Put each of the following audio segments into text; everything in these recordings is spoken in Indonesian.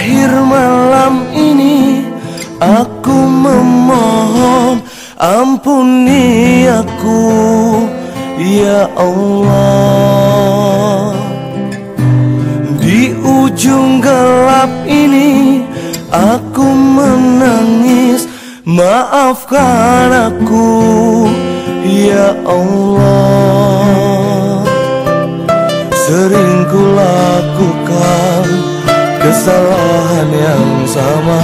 akhir malam ini Aku memohon ampuni aku Ya Allah. Di ujung gelap ini Aku menangis Maafkan aku Ya Allah. Sering ku lakukan Kesalahan yang sama.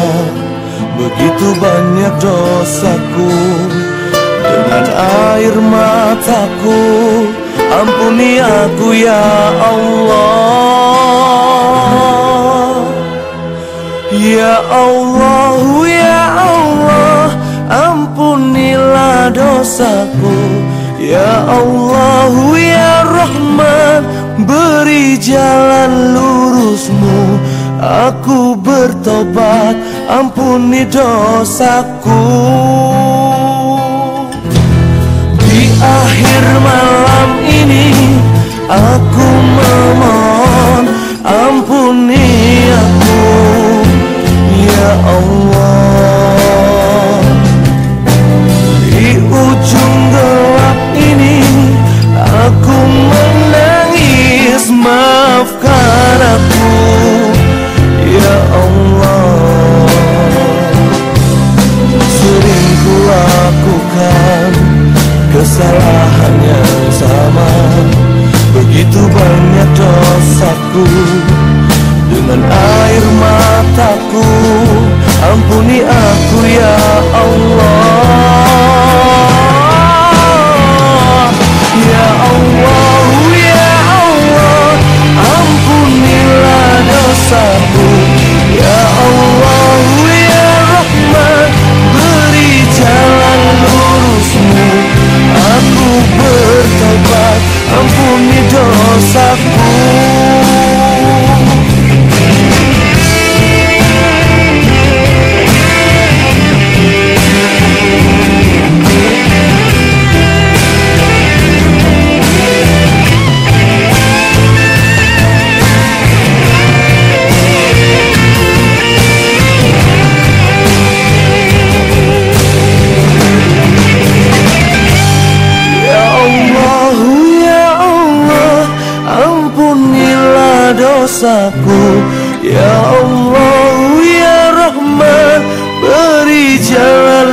Begitu banyak dosaku Dengan air mataku Ampuni aku ya Allah. Ya Allah, ya Allah Ampunilah dosaku. Ya Allah, ya Rahman Beri jalan lurusmu Aku bertobat Ampuni dosaku. Di akhir malam ini Aku memohon Ampuni aku. Ya Allah dosaku Dengan air mataku Ampuni aku ya Allah dosaku. Ya Allah ya Rahman beri jalan